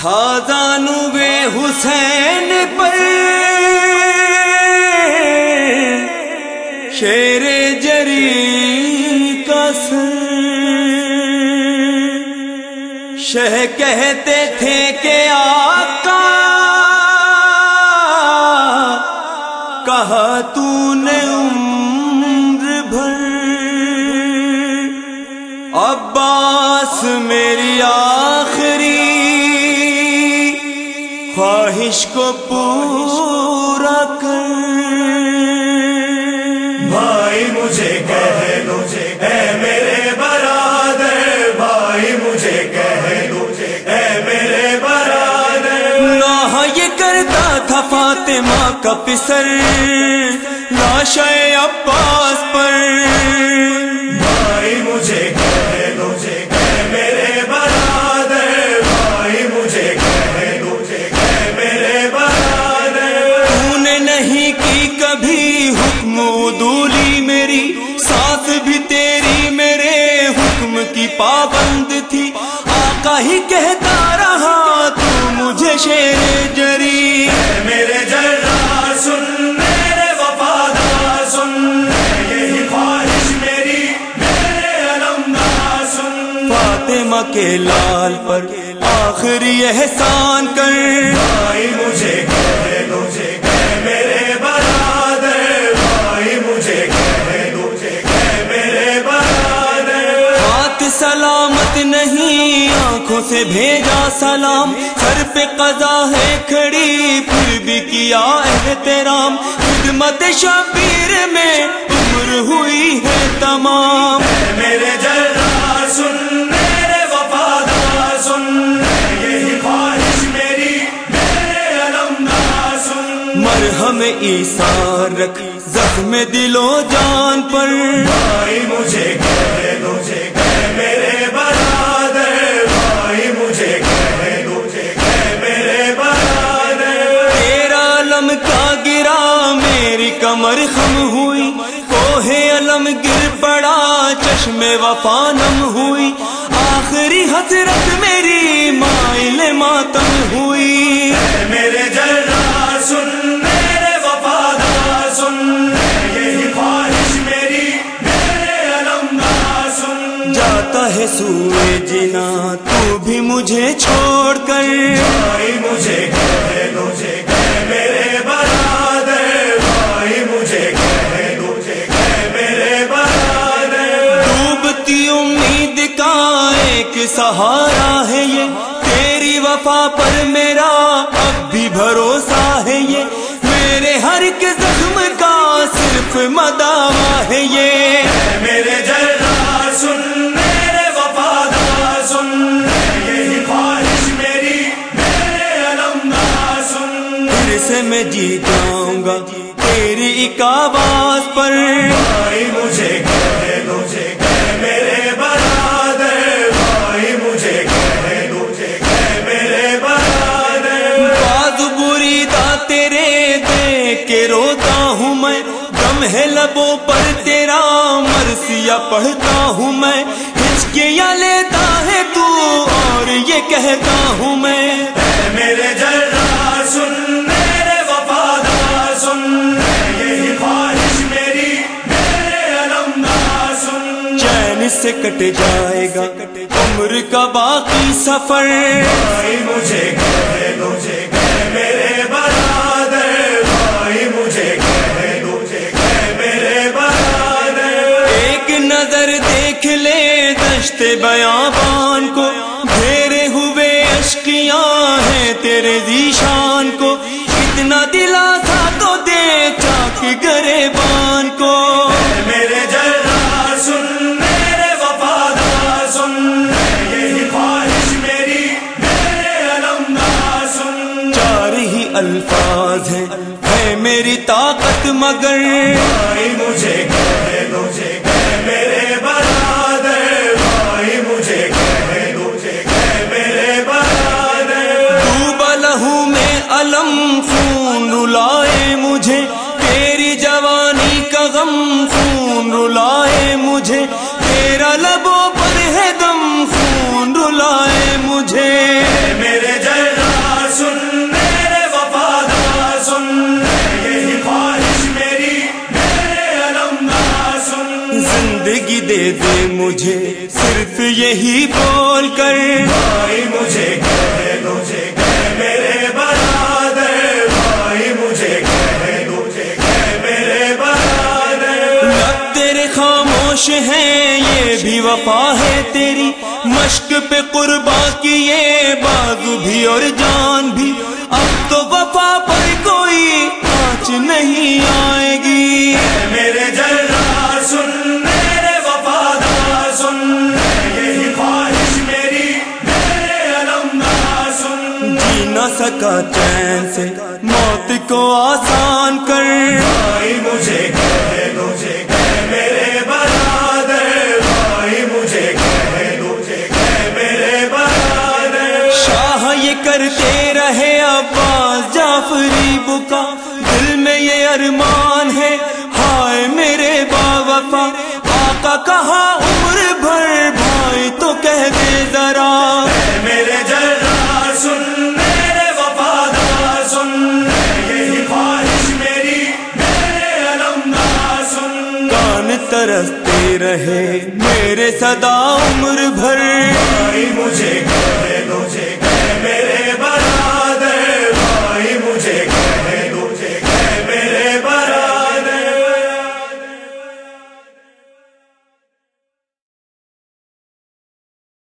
تھا زانو حسین پر۔ شیر جری کا شہ کہتے تھے کہ آقا، کہا تو نے عمر بھر۔ عباس میری آخری خواہش کو پورا کر۔ بھائی مجھے کہہ دو اے میرے برادر۔ بھائی مجھے کہہ دو اے میرے برادر۔ نہ یہ کرتا تھا فاطمہ کا پسر لاش عباس پر۔ شیر جری۔ میرے جرا سن میرے وفادار سن یہی خواہش میری میرے علمدار سن فاطمہ کے لال پر آخری احسان کر۔ بھائی مجھے کہہ دو اے میرے برادر۔ بھائی مجھے کہہ دو اے میرے برادر۔ ہاتھ سلامت نہیں آنکھوں سے بھیجا سلام۔ سر پہ قضا ہے کھڑی پھر بھی کیا احترام۔ خدمت شبیر میں عمر ہوئی ہے تمام۔ میرے جرا سن میرے وفادار سن یہی خواہش میری میرے علمدار سن۔ مرہم ایسار رکھ زخم دل و جان پر۔ بھائی مجھے کہہ دو اے میرے میری کمر خم ہوئی کوہ علم گر پڑا چشم وفا نم ہوئی۔ آخری حسرت میری مائل ماتم ہوئی۔ میرے جرا سن میرے وفادار سن یہی خواہش میری میرے علمدار سن۔ جاتا ہے سوئے جنا تو بھی مجھے چھوڑ کر۔ مجھے سہارا ہے یہ تیری وفا پر میرا اب بھی بھروسہ ہے یہ۔ میرے ہر ایک زخم کا صرف مداوا ہے یہ۔ میرے جرا سن میرے وفادار سن۔ یہی خواہش میری میرے علمدار سن۔ پھر سے میں جی جاؤں گا تیری ایک آواز پر۔ دم ہے لبوں پر تیرا مرثیہ پڑھتا ہوں میں۔ ہچکیاں لیتا ہے تو اور یہ کہتا ہوں میں۔ اے میرے جرا سن میرے وفادار سن یہی خواہش میری میرے علمدار سن۔ چین سے کٹ جائے گا عمر کا باقی سفر۔ بھائی مجھے دشت بیابان کو گھیرے ہوئے اشکیاں ہیں تیرے ذیشان کو۔ اتنا دلا تھا تو دے چاک گرے بان کو میرے سن میرے وفادار سن یہی خواہش میری میرے علمدار سن۔ چار ہی الفاظ ہیں ہے میری طاقت مگر۔ مجھے تیری جوانی کا غم خون رلائے مجھے تیرا لبو پر ہے دم خون رلائے مجھے۔ میرے جلدا سن میرے وفادار سن یہی خواہش میری میرے علم سن۔ زندگی دے دے مجھے صرف یہی بول کر۔ بھائی مجھے وفا ہے تیری مشق پہ قربا کی یہ بازو بھی اور جان بھی۔ اب تو وفا پر کوئی آنچ نہیں آئے گی۔ میرے جلال سن میرے وفادار سن یہی خواہش میری میرے علمدار سن۔ جی نہ سکا چین سے موت کو آسان ارمان ہے۔ ہائے میرے با وفا آقا کہا عمر بھر بھائی تو کہہ دے ذرا۔ میرے سن میرے وفادار سن یہی خواہش میری میرے علمدار سن۔ کان ترستے رہے میرے صدا عمر بھر۔ بھائی مجھے کہہ